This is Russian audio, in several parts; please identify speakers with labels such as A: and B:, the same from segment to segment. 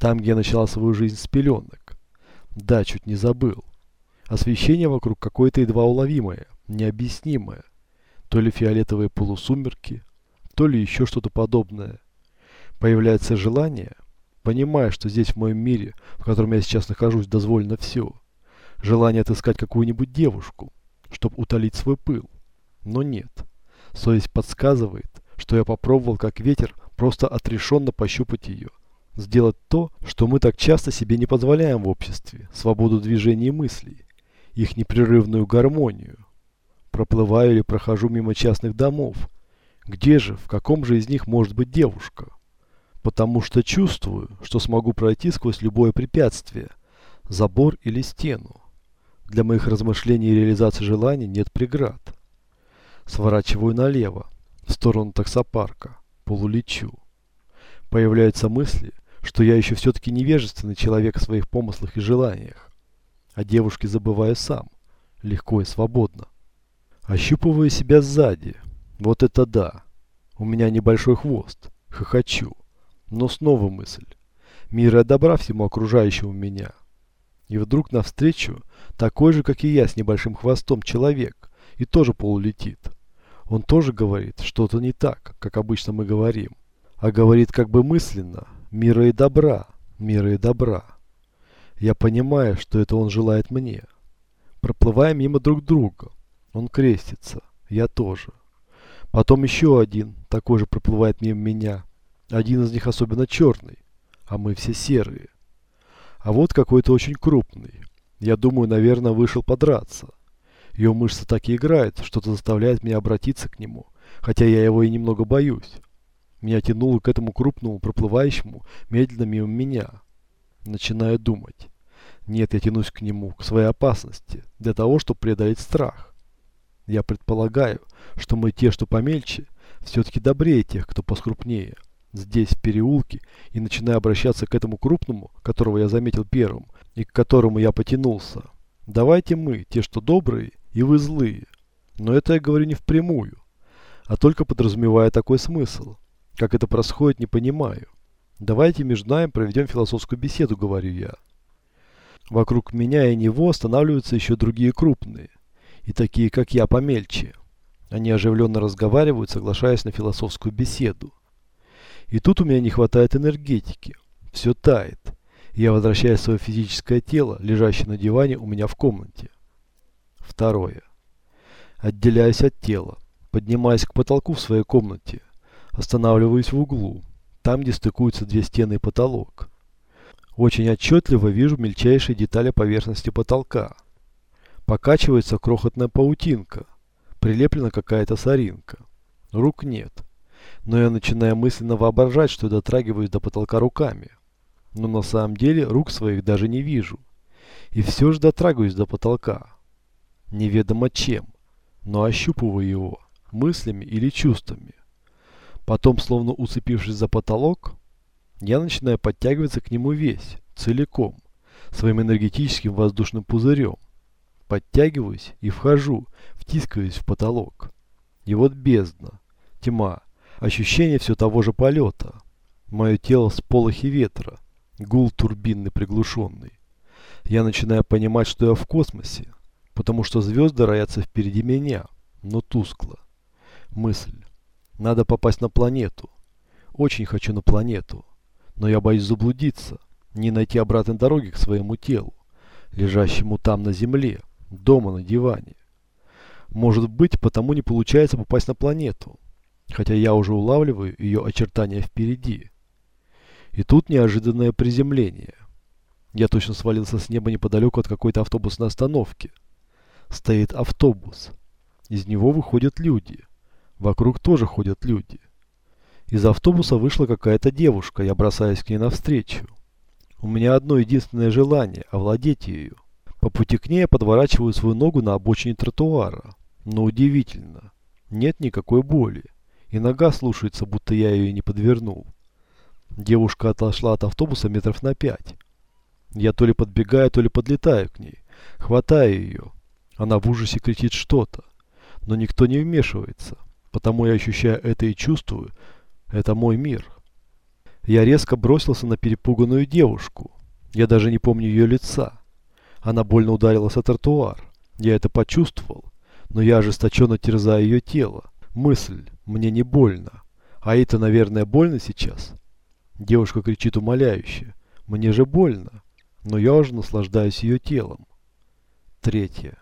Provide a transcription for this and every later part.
A: Там, где я начала свою жизнь с пеленок. Да, чуть не забыл. Освещение вокруг какое-то едва уловимое, необъяснимое. То ли фиолетовые полусумерки, то ли еще что-то подобное. Появляется желание, понимая, что здесь в моем мире, в котором я сейчас нахожусь, дозволено все. Желание отыскать какую-нибудь девушку, чтобы утолить свой пыл. Но нет. Совесть подсказывает, что я попробовал как ветер просто отрешенно пощупать ее сделать то, что мы так часто себе не позволяем в обществе, свободу движения мыслей, их непрерывную гармонию. Проплываю или прохожу мимо частных домов. Где же, в каком же из них может быть девушка? Потому что чувствую, что смогу пройти сквозь любое препятствие, забор или стену. Для моих размышлений и реализации желаний нет преград. Сворачиваю налево, в сторону таксопарка, полулечу появляются мысли, что я еще все-таки невежественный человек в своих помыслах и желаниях. а девушке забываю сам, легко и свободно. Ощупываю себя сзади. Вот это да. У меня небольшой хвост. Хохочу. Но снова мысль. Мира добра всему окружающему меня. И вдруг навстречу такой же, как и я, с небольшим хвостом человек. И тоже полулетит. Он тоже говорит, что-то не так, как обычно мы говорим. А говорит как бы мысленно «мира и добра, мира и добра». Я понимаю, что это он желает мне. Проплываем мимо друг друга. Он крестится. Я тоже. Потом еще один, такой же проплывает мимо меня. Один из них особенно черный, а мы все серые. А вот какой-то очень крупный. Я думаю, наверное, вышел подраться. Ее мышцы так и играют, что-то заставляет меня обратиться к нему, хотя я его и немного боюсь. Меня тянуло к этому крупному, проплывающему, медленно мимо меня. начиная думать. Нет, я тянусь к нему, к своей опасности, для того, чтобы преодолеть страх. Я предполагаю, что мы те, что помельче, все-таки добрее тех, кто поскрупнее. Здесь, в переулке, и начинаю обращаться к этому крупному, которого я заметил первым, и к которому я потянулся. Давайте мы, те, что добрые, и вы злые. Но это я говорю не впрямую, а только подразумевая такой смысл. Как это происходит, не понимаю. Давайте между нами проведем философскую беседу, говорю я. Вокруг меня и него останавливаются еще другие крупные. И такие, как я, помельче. Они оживленно разговаривают, соглашаясь на философскую беседу. И тут у меня не хватает энергетики. Все тает. Я возвращаюсь в свое физическое тело, лежащее на диване у меня в комнате. Второе. Отделяюсь от тела. поднимаясь к потолку в своей комнате останавливаюсь в углу, там, где стыкуются две стены и потолок. Очень отчетливо вижу мельчайшие детали поверхности потолка. Покачивается крохотная паутинка, прилеплена какая-то соринка. Рук нет. Но я начинаю мысленно воображать, что дотрагиваюсь до потолка руками. Но на самом деле рук своих даже не вижу. И все же дотрагиваюсь до потолка. Неведомо чем, но ощупываю его мыслями или чувствами. Потом, словно уцепившись за потолок, я начинаю подтягиваться к нему весь, целиком, своим энергетическим воздушным пузырем. Подтягиваюсь и вхожу, втискиваюсь в потолок. И вот бездна, тьма, ощущение все того же полета. Мое тело с полохи ветра, гул турбинный приглушенный. Я начинаю понимать, что я в космосе, потому что звезды роятся впереди меня, но тускло. Мысль. Надо попасть на планету. Очень хочу на планету. Но я боюсь заблудиться, не найти обратной дороги к своему телу, лежащему там на земле, дома на диване. Может быть, потому не получается попасть на планету, хотя я уже улавливаю ее очертания впереди. И тут неожиданное приземление. Я точно свалился с неба неподалеку от какой-то автобусной остановки. Стоит автобус. Из него выходят люди. Вокруг тоже ходят люди. Из автобуса вышла какая-то девушка, я бросаюсь к ней навстречу. У меня одно единственное желание – овладеть ею. По пути к ней я подворачиваю свою ногу на обочине тротуара. Но удивительно, нет никакой боли. И нога слушается, будто я ее не подвернул. Девушка отошла от автобуса метров на пять. Я то ли подбегаю, то ли подлетаю к ней. Хватаю ее. Она в ужасе кричит что-то. Но никто не вмешивается потому я ощущаю это и чувствую. Это мой мир. Я резко бросился на перепуганную девушку. Я даже не помню ее лица. Она больно ударилась о тротуар. Я это почувствовал, но я ожесточенно терзаю ее тело. Мысль, мне не больно. А это, наверное, больно сейчас? Девушка кричит умоляюще. Мне же больно, но я уже наслаждаюсь ее телом. Третье.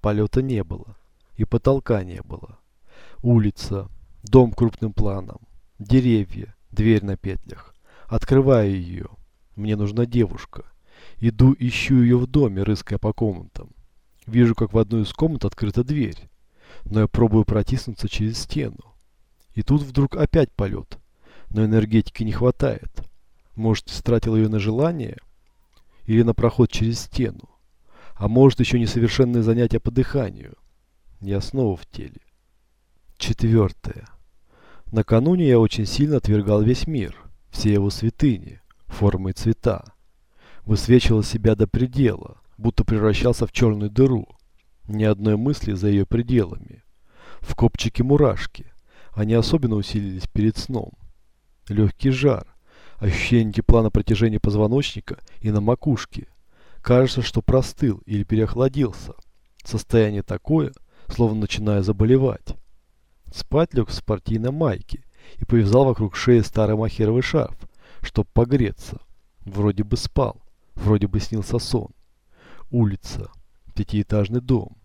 A: Полета не было, и потолка не было. Улица, дом крупным планом, деревья, дверь на петлях. Открываю ее. Мне нужна девушка. Иду, ищу ее в доме, рыская по комнатам. Вижу, как в одну из комнат открыта дверь. Но я пробую протиснуться через стену. И тут вдруг опять полет. Но энергетики не хватает. Может, стратил ее на желание? Или на проход через стену? А может, еще несовершенное занятие по дыханию? Я снова в теле. Четвертое. Накануне я очень сильно отвергал весь мир, все его святыни, формы и цвета. Высвечивал себя до предела, будто превращался в черную дыру. Ни одной мысли за ее пределами. В копчике мурашки. Они особенно усилились перед сном. Легкий жар, ощущение тепла на протяжении позвоночника и на макушке. Кажется, что простыл или переохладился. Состояние такое, словно начиная заболевать. Спать лег в спортивной майке и повязал вокруг шеи старый старомахеровый шарф, чтоб погреться. Вроде бы спал, вроде бы снился сон. Улица, пятиэтажный дом.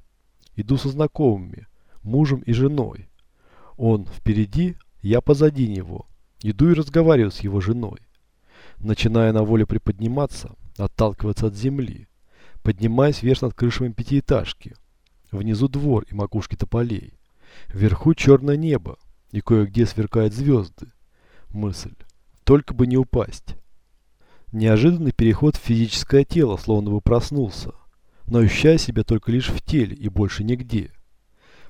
A: Иду со знакомыми, мужем и женой. Он впереди, я позади него. Иду и разговариваю с его женой. Начиная на воле приподниматься, отталкиваться от земли, поднимаясь вверх над крышами пятиэтажки. Внизу двор и макушки тополей. Вверху черное небо, и кое-где сверкают звезды. Мысль. Только бы не упасть. Неожиданный переход в физическое тело, словно бы проснулся, но ощущая себя только лишь в теле и больше нигде.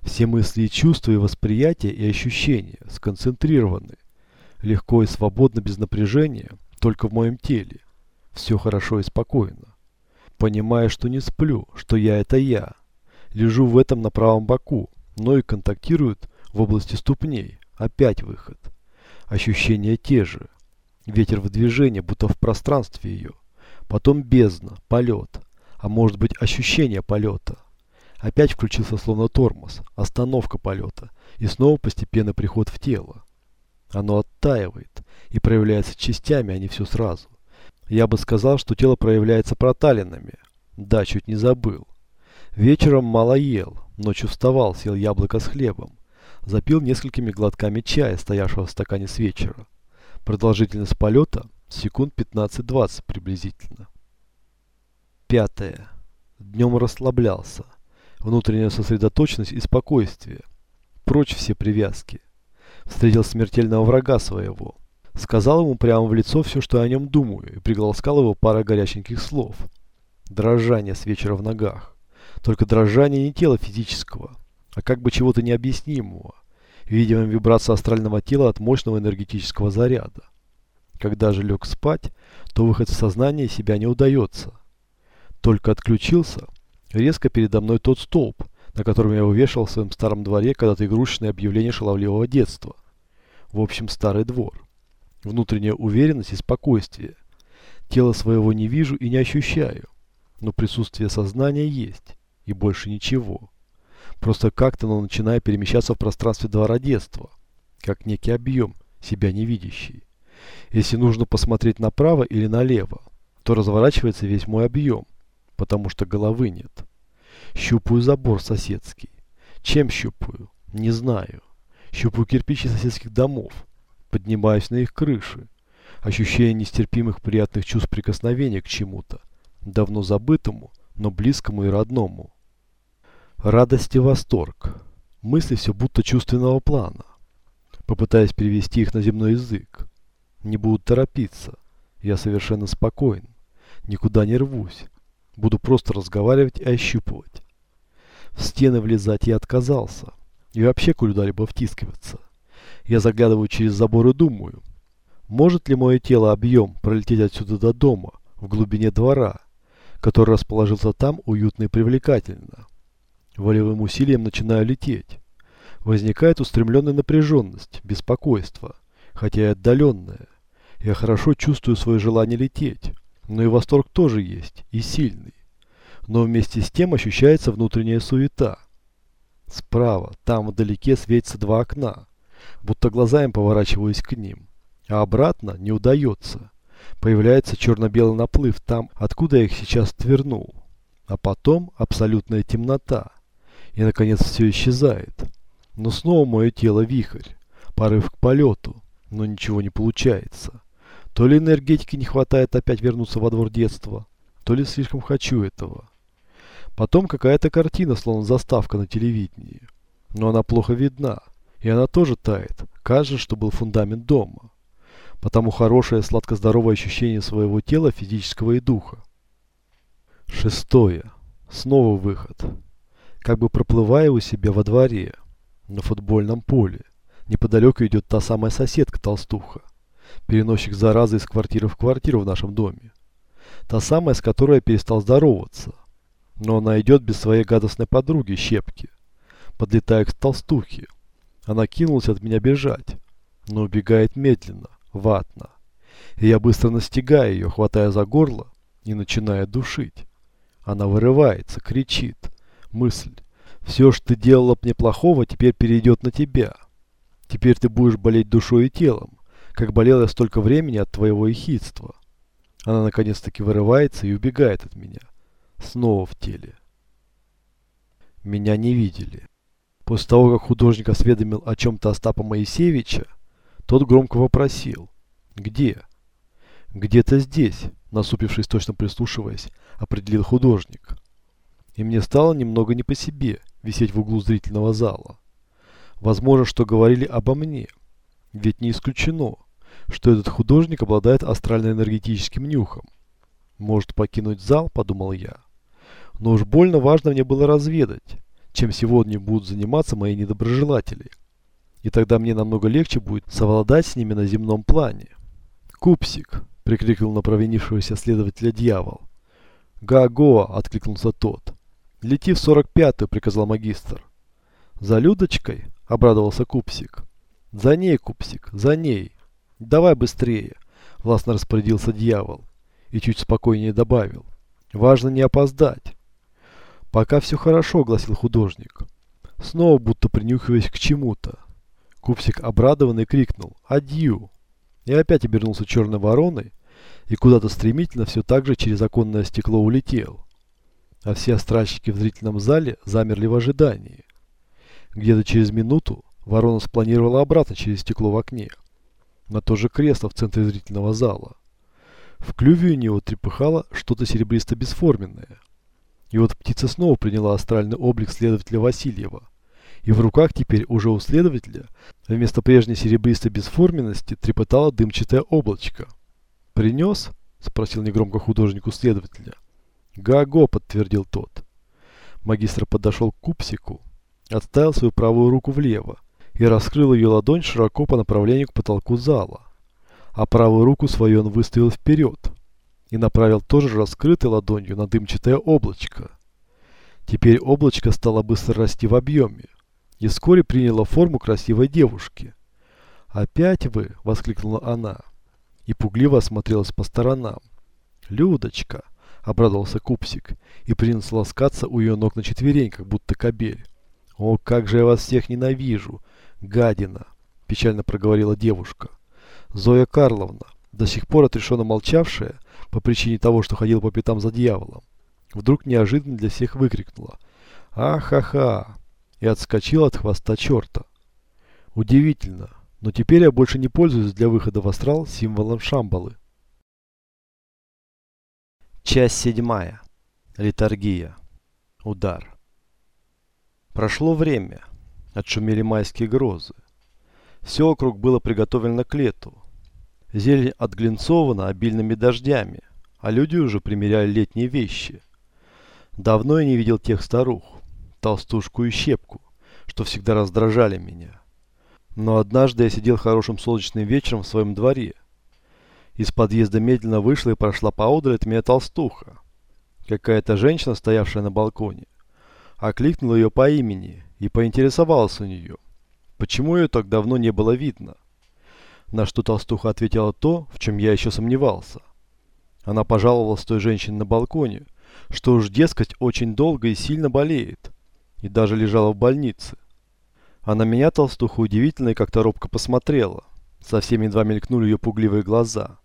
A: Все мысли и чувства, и восприятия, и ощущения сконцентрированы. Легко и свободно, без напряжения, только в моем теле. Все хорошо и спокойно. Понимая, что не сплю, что я это я. Лежу в этом на правом боку, но и контактируют в области ступней. Опять выход. ощущения те же. Ветер в движении, будто в пространстве ее. Потом бездна, полет. А может быть ощущение полета. Опять включился словно тормоз, остановка полета. И снова постепенно приход в тело. Оно оттаивает и проявляется частями, а не все сразу. Я бы сказал, что тело проявляется проталинами. Да, чуть не забыл. Вечером мало ел, но чувствовал, съел яблоко с хлебом. Запил несколькими глотками чая, стоявшего в стакане с вечера. Продолжительность полета – секунд 15-20 приблизительно. Пятое. Днем расслаблялся. Внутренняя сосредоточенность и спокойствие. Прочь все привязки. Встретил смертельного врага своего. Сказал ему прямо в лицо все, что я о нем думаю, и пригласкал его пара горяченьких слов. Дрожание с вечера в ногах только дрожание не тела физического, а как бы чего-то необъяснимого, видимо вибрация астрального тела от мощного энергетического заряда. Когда же лег спать, то выход в сознание себя не удается. Только отключился, резко передо мной тот столб, на котором я увешал в своем старом дворе когда-то игрушечное объявление шаловливого детства. В общем, старый двор. Внутренняя уверенность и спокойствие. Тело своего не вижу и не ощущаю, но присутствие сознания есть и больше ничего. Просто как-то оно начинает перемещаться в пространстве двородетства, как некий объем, себя не видящий. Если нужно посмотреть направо или налево, то разворачивается весь мой объем, потому что головы нет. Щупаю забор соседский. Чем щупаю? Не знаю. Щупаю кирпичи соседских домов. Поднимаюсь на их крыши. Ощущение нестерпимых приятных чувств прикосновения к чему-то, давно забытому, но близкому и родному радость и восторг, мысли все будто чувственного плана. Попытаясь перевести их на земной язык. Не будут торопиться. Я совершенно спокоен. Никуда не рвусь. Буду просто разговаривать и ощупывать. В стены влезать я отказался. И вообще куда-либо втискиваться. Я заглядываю через забор и думаю. Может ли мое тело объем пролететь отсюда до дома, в глубине двора, который расположился там уютно и привлекательно? Волевым усилием начинаю лететь. Возникает устремленная напряженность, беспокойство, хотя и отдаленное. Я хорошо чувствую свое желание лететь, но и восторг тоже есть, и сильный. Но вместе с тем ощущается внутренняя суета. Справа, там вдалеке светятся два окна, будто глаза им поворачиваюсь к ним, а обратно не удается. Появляется черно-белый наплыв там, откуда я их сейчас твернул. А потом абсолютная темнота и, наконец, все исчезает. Но снова мое тело вихрь, порыв к полету, но ничего не получается. То ли энергетики не хватает опять вернуться во двор детства, то ли слишком хочу этого. Потом какая-то картина, словно заставка на телевидении. Но она плохо видна, и она тоже тает. Кажется, что был фундамент дома. Потому хорошее сладко-здоровое ощущение своего тела, физического и духа. Шестое. Снова выход как бы проплывая у себя во дворе, на футбольном поле. Неподалеку идет та самая соседка Толстуха, переносчик заразы из квартиры в квартиру в нашем доме. Та самая, с которой я перестал здороваться. Но она идет без своей гадостной подруги, Щепки. Подлетая к Толстухе, она кинулась от меня бежать, но убегает медленно, ватно. И я быстро настигаю ее, хватая за горло и начиная душить. Она вырывается, кричит мысль. Все, что ты делала мне плохого, теперь перейдет на тебя. Теперь ты будешь болеть душой и телом, как болел я столько времени от твоего ехидства. Она наконец-таки вырывается и убегает от меня. Снова в теле. Меня не видели. После того, как художник осведомил о чем-то Остапа Моисеевича, тот громко вопросил «Где?» «Где-то здесь», насупившись, точно прислушиваясь, определил художник и мне стало немного не по себе висеть в углу зрительного зала. Возможно, что говорили обо мне, ведь не исключено, что этот художник обладает астрально-энергетическим нюхом. Может покинуть зал, подумал я. Но уж больно важно мне было разведать, чем сегодня будут заниматься мои недоброжелатели. И тогда мне намного легче будет совладать с ними на земном плане. «Купсик!» – прикрикнул на провинившегося следователя дьявол. «Га-го!» – откликнулся тот. «Лети в сорок пятую», — приказал магистр. «За Людочкой?» — обрадовался Купсик. «За ней, Купсик, за ней! Давай быстрее!» — властно распорядился дьявол и чуть спокойнее добавил. «Важно не опоздать!» «Пока все хорошо», — гласил художник, снова будто принюхиваясь к чему-то. Купсик обрадованный крикнул «Адью!» и опять обернулся черной вороной и куда-то стремительно все так же через оконное стекло улетел а все остральщики в зрительном зале замерли в ожидании. Где-то через минуту ворона спланировала обратно через стекло в окне, на то же кресло в центре зрительного зала. В клюве у него трепыхало что-то серебристо-бесформенное. И вот птица снова приняла астральный облик следователя Васильева. И в руках теперь уже у следователя вместо прежней серебристой бесформенности трепетало дымчатое облачко. «Принес?» – спросил негромко художнику следователя. «Гаго», — подтвердил тот. Магистр подошел к купсику, отставил свою правую руку влево и раскрыл ее ладонь широко по направлению к потолку зала. А правую руку свою он выставил вперед и направил тоже раскрытой ладонью на дымчатое облачко. Теперь облачко стало быстро расти в объеме и вскоре приняло форму красивой девушки. «Опять вы!» — воскликнула она и пугливо осмотрелась по сторонам. «Людочка!» обрадовался Купсик, и принялся ласкаться у ее ног на четвереньках, будто кобель. «О, как же я вас всех ненавижу! Гадина!» – печально проговорила девушка. Зоя Карловна, до сих пор отрешенно молчавшая, по причине того, что ходила по пятам за дьяволом, вдруг неожиданно для всех выкрикнула «Ахаха!» и отскочила от хвоста черта. Удивительно, но теперь я больше не пользуюсь для выхода в астрал символом Шамбалы. Часть седьмая. Литургия. Удар. Прошло время. Отшумели майские грозы. Все вокруг было приготовлено к лету. Зелень отглинцована обильными дождями, а люди уже примеряли летние вещи. Давно я не видел тех старух, толстушку и щепку, что всегда раздражали меня. Но однажды я сидел хорошим солнечным вечером в своем дворе – из подъезда медленно вышла и прошла поодаль от меня толстуха. Какая-то женщина, стоявшая на балконе, окликнула ее по имени и поинтересовалась у нее, почему ее так давно не было видно. На что толстуха ответила то, в чем я еще сомневался. Она пожаловалась той женщине на балконе, что уж, дескать, очень долго и сильно болеет, и даже лежала в больнице. А Она меня толстуха удивительно и как-то робко посмотрела. Совсем едва мелькнули ее пугливые глаза.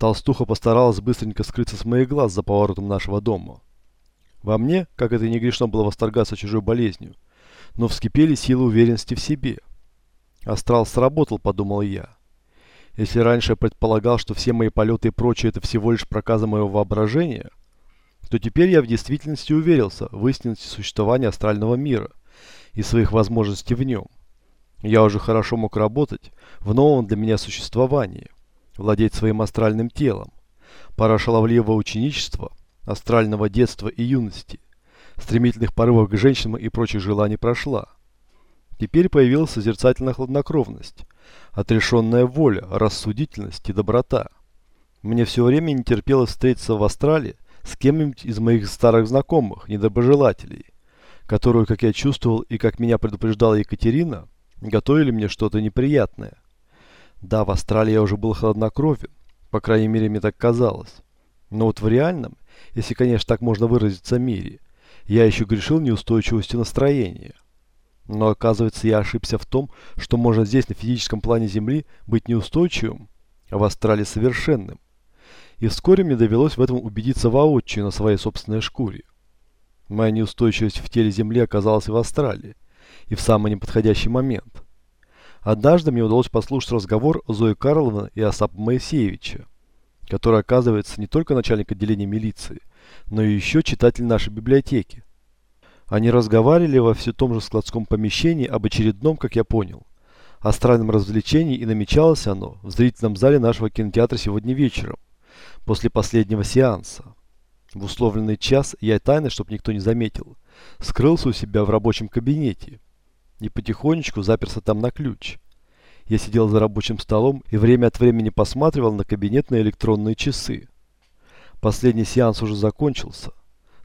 A: Толстуха постаралась быстренько скрыться с моих глаз за поворотом нашего дома. Во мне, как это и не грешно было восторгаться чужой болезнью, но вскипели силы уверенности в себе. «Астрал сработал», — подумал я. Если раньше я предполагал, что все мои полеты и прочее это всего лишь проказа моего воображения, то теперь я в действительности уверился в истинности существования астрального мира и своих возможностей в нем. Я уже хорошо мог работать в новом для меня существовании владеть своим астральным телом. пора шаловливого ученичества, астрального детства и юности, стремительных порывов к женщинам и прочих желаний прошла. Теперь появилась созерцательная хладнокровность, отрешенная воля, рассудительность и доброта. Мне все время не терпелось встретиться в астрале с кем-нибудь из моих старых знакомых, недоброжелателей, которую, как я чувствовал и как меня предупреждала Екатерина, готовили мне что-то неприятное. Да, в Австралии я уже был холоднокровен, По крайней мере, мне так казалось. Но вот в реальном, если, конечно, так можно выразиться, мире, я еще грешил неустойчивостью настроения. Но оказывается, я ошибся в том, что можно здесь, на физическом плане Земли, быть неустойчивым, а в Австралии совершенным. И вскоре мне довелось в этом убедиться воочию на своей собственной шкуре. Моя неустойчивость в теле Земли оказалась и в Австралии, и в самый неподходящий момент – Однажды мне удалось послушать разговор Зои Карловны и Асап Моисеевича, который оказывается не только начальник отделения милиции, но и еще читатель нашей библиотеки. Они разговаривали во все том же складском помещении об очередном, как я понял, о странном развлечении и намечалось оно в зрительном зале нашего кинотеатра сегодня вечером, после последнего сеанса. В условленный час я тайно, чтобы никто не заметил, скрылся у себя в рабочем кабинете – и потихонечку заперся там на ключ. Я сидел за рабочим столом и время от времени посматривал на кабинетные электронные часы. Последний сеанс уже закончился.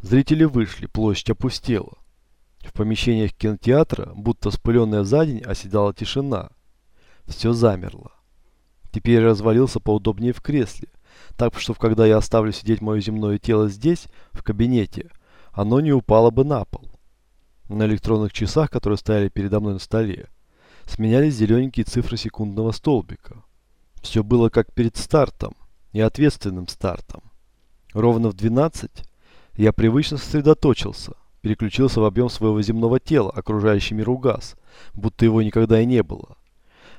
A: Зрители вышли, площадь опустела. В помещениях кинотеатра, будто спыленная за день, оседала тишина. Все замерло. Теперь развалился поудобнее в кресле, так что когда я оставлю сидеть мое земное тело здесь, в кабинете, оно не упало бы на пол. На электронных часах, которые стояли передо мной на столе, сменялись зелененькие цифры секундного столбика. Все было как перед стартом и ответственным стартом. Ровно в 12 я привычно сосредоточился, переключился в объем своего земного тела, окружающий миру газ, будто его никогда и не было.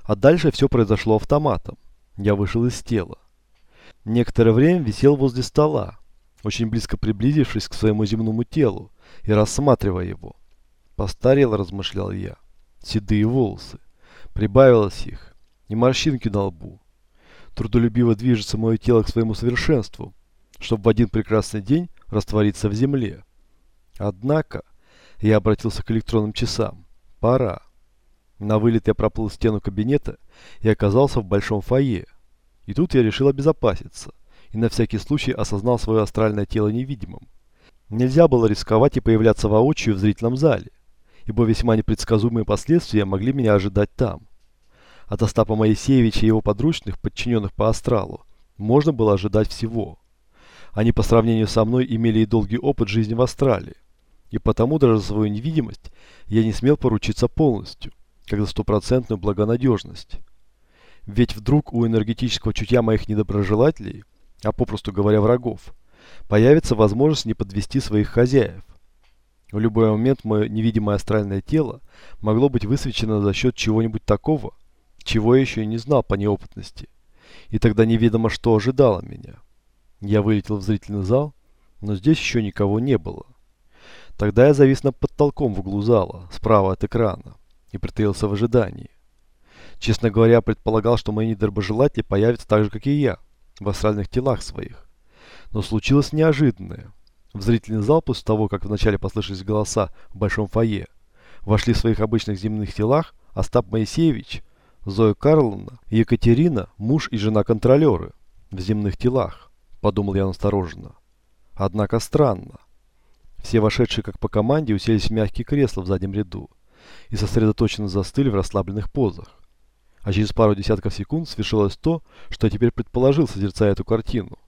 A: А дальше все произошло автоматом. Я вышел из тела. Некоторое время висел возле стола, очень близко приблизившись к своему земному телу и рассматривая его. Постарел, размышлял я. Седые волосы. Прибавилось их. И морщинки на лбу. Трудолюбиво движется мое тело к своему совершенству, чтобы в один прекрасный день раствориться в земле. Однако, я обратился к электронным часам. Пора. На вылет я проплыл стену кабинета и оказался в большом фойе. И тут я решил обезопаситься и на всякий случай осознал свое астральное тело невидимым. Нельзя было рисковать и появляться воочию в зрительном зале ибо весьма непредсказуемые последствия могли меня ожидать там. От Остапа Моисеевича и его подручных, подчиненных по астралу, можно было ожидать всего. Они по сравнению со мной имели и долгий опыт жизни в астрале, и потому даже за свою невидимость я не смел поручиться полностью, как за стопроцентную благонадежность. Ведь вдруг у энергетического чутья моих недоброжелателей, а попросту говоря врагов, появится возможность не подвести своих хозяев. В любой момент мое невидимое астральное тело могло быть высвечено за счет чего-нибудь такого, чего я еще и не знал по неопытности. И тогда неведомо что ожидало меня. Я вылетел в зрительный зал, но здесь еще никого не было. Тогда я завис над подтолком в углу зала, справа от экрана, и притаился в ожидании. Честно говоря, предполагал, что мои недорбожелатели появятся так же, как и я, в астральных телах своих. Но случилось неожиданное. В Зрительный зал после того, как вначале послышались голоса в большом фойе, вошли в своих обычных земных телах Остап Моисеевич, Зоя Карловна, Екатерина, муж и жена контролеры. В земных телах, подумал я настороженно. Однако странно. Все вошедшие как по команде уселись в мягкие кресла в заднем ряду и сосредоточенно застыли в расслабленных позах. А через пару десятков секунд свершилось то, что я теперь предположил, созерцая эту картину.